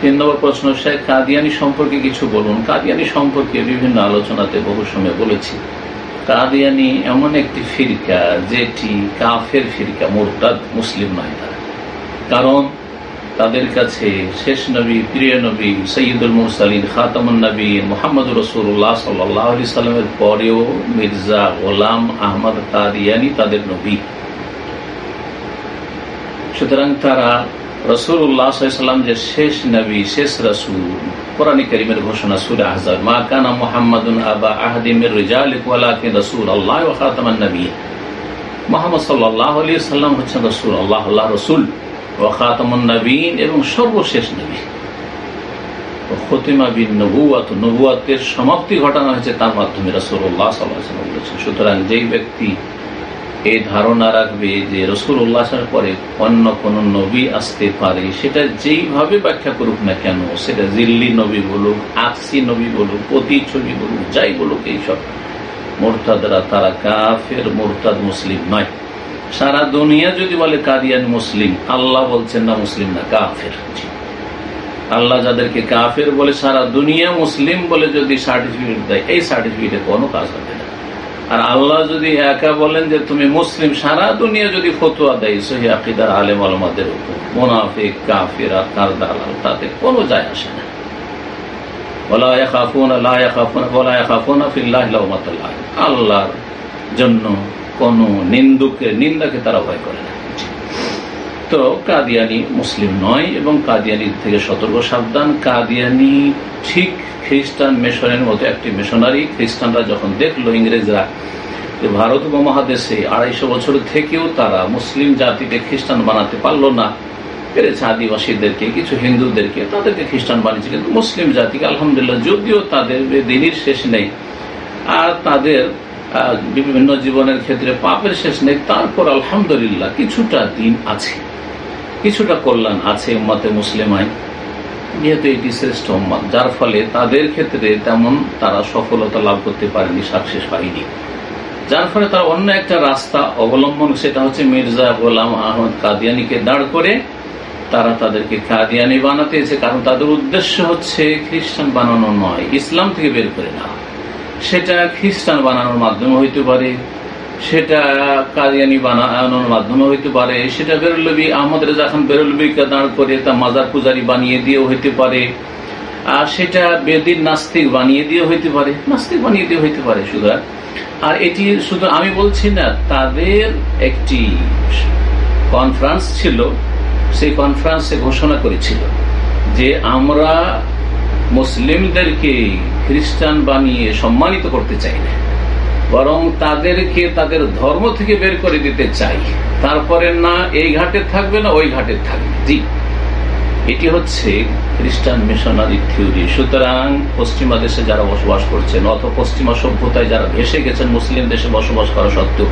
তিন নম্বর প্রশ্ন, শেখ কাদিয়ানি সম্পর্কে কিছু বলুন। কাদিয়ানি সম্পর্কে বিভিন্ন আলোচনাতে বহু সময় বলেছি। কাদিয়ানি এমন একটি ফিরকা, যেটি কাফের ফিরকা, মোরতাদ মুসলিম নয় তারা। কারণ তাদের কাছে শেষ নবী, প্রিয় নবী সৈয়দুল মুরসালিন খাতামুল নবী মোহাম্মদ রসুল্লাহ সাল্লাহ আলি সাল্লামের পরেও মির্জা গোলাম আহমদ কাদিয়ানি তাদের নবী। সুতরাং তারা রসুল্লাহাম যে শেষ নবী, শেষ রসুল, কোরআনী করিমের ঘোষণা সুরে আহজাদ মা কানা মোহাম্মদ আবা আহদিমের রসুল আল্লাহ নবী। মোহাম্মদ সাল্লাহ আলী সাল্লাম হচ্ছেন রসুল আল্লাহ আল্লাহ রসুল এবং সর্বশেষ নবী। সমাপ্তি ঘটানো হয়েছে তার মাধ্যমে রসুল্লাহ সাল্লাহ বলেছেন। সুতরাং যেই ব্যক্তি এই ধারণা রাখবে যে রসুল উল্লাসের পরে অন্য কোন নবী আসতে পারে। সেটা যেইভাবে ব্যাখ্যা করুক না কেন, সেটা দিল্লি নবী বলুক, আকসি নবী বলুক পতি ছবি বলুক, যাই বলুক এইসব মোরতাদরা তারা কাফের, মোরতাদ মুসলিম নয়। সারা দুনিয়া যদি বলে কাদিয়ান মুসলিম, আল্লাহ বলছেন না মুসলিম না, কাফের। আল্লাহ যাদেরকে কাফের বলে, সারা দুনিয়া মুসলিম বলে যদি সার্টিফিকেট দেয়, এই সার্টিফিকেটে কোনো কাজ হবে না। আর আল্লাহ যদি একা বলেন যে তুমি মুসলিম, সারা দুনিয়া যদি ফতুয়া দেয়, সহি আকিদার আলেম আলমাদের উপর, মোনাফিক, কাফিরা তার দালাল তাতে কোনো যায় আসে না। আল্লাহর জন্য কোন নিন্দুকে নিন্দাকে তারা ভয় করে না। তো কাদিয়ানি মুসলিম নয় এবং কাদিয়ানি থেকে সতর্ক, সাবধান। কাদিয়ানি ঠিক খ্রিস্টান মিশনের মতো একটি মিশনারি। খ্রিস্টানরা যখন দেখল ইংরেজরা ভারত উপমহাদেশে আড়াইশো বছর থেকেও তারা মুসলিম জাতিকে খ্রিস্টান বানাতে পারল না, পেরেছে আদিবাসীদেরকে, কিছু হিন্দুদেরকে, তাদেরকে খ্রিস্টান বানিয়েছে, কিন্তু মুসলিম জাতিকে আলহামদুলিল্লাহ যদিও তাদের দিনের শেষ নেই, আর তাদের বিভিন্ন জীবনের ক্ষেত্রে পাপের শেষ নেই, তারপর আলহামদুলিল্লাহ কিছুটা দিন আছে। কিছুটা কল্যাণ আছে উম্মাতে মুসলিমায়, যেহেতু এটি শ্রেষ্ঠ উম্মাদ, যার ফলে তাদের ক্ষেত্রে তেমন তারা সফলতা লাভ করতে পারেনি সাকসেস পায়নি যার ফলে তারা অন্য একটা রাস্তা অবলম্বন, সেটা হচ্ছে মির্জা গোলাম আহমদ কাদিয়ানিকে দাঁড় করে তারা তাদেরকে কাদিয়ানি বানাতে এসে কারণ তাদের উদ্দেশ্য হচ্ছে খ্রিস্টান বানানো নয়, ইসলাম থেকে বের করে না সেটা খ্রিস্টান বানানোর মাধ্যমে হইতে পারে সেটা কাদিয়ানি বানানোর মাধ্যমে হইতে পারে। সেটা বেরলবি আহমদ রেজা খান বেরলবিকে দাঁড় করে তা মাজার পূজারি বানিয়ে দিয়েও হইতে পারে। আর সেটা বেদিন নাস্তিক বানিয়ে দিয়ে হইতে পারে। নাস্তিক বানিয়ে দিয়ে হইতে পারে সুতরাং আর এটি শুধু আমি বলছি না, তাদের একটি কনফারেন্স ছিল, সেই কনফারেন্সে ঘোষণা করেছিল যে আমরা মুসলিমদেরকে খ্রিস্টান বানিয়ে সম্মানিত করতে চাই না। বরং তাদেরকে তাদের ধর্ম থেকে বের করে দিতে চাই। তারপরে না, এই ঘাটে থাকবে না, ওই ঘাটে থাকবে। জি। এটি হচ্ছে খ্রিস্টান মিশনারি থিওরি। সুতরাং পশ্চিমা দেশে যারা বসবাস করছেন, অথবা পশ্চিমা সভ্যতায় যারা ভেসে গেছেন, মুসলিম দেশে বসবাস করা সত্ত্বেও,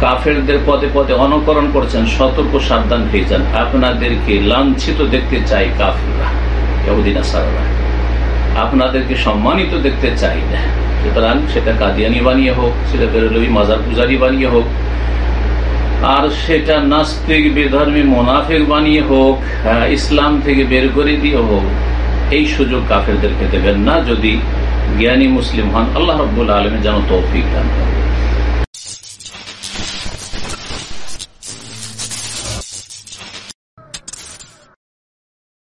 কাফেরদের পদে পদে অনুকরণ করছেন, সতর্ক সাবধান হয়ে যান। আপনাদেরকে লাঞ্ছিত দেখতে চাই কাফিররা সারারা আপনাদেরকে সম্মানিত দেখতে চাই না। সুতরাং সেটা কাদিয়ানি বানিয়ে হোক, সেটা বেরোলবি মাজার পূজারি বানিয়ে হোক, আর সেটা নাস্তিক, বেধর্মী, মোনাফেক বানিয়ে হোক ইসলাম থেকে বের করে দিয়ে হোক, এই সুযোগ কাফেরদেরকে দেবেন না যদি জ্ঞানী মুসলিম হন। আল্লাহ রব্বুল আলমে যেন তৌফিক দান করেন।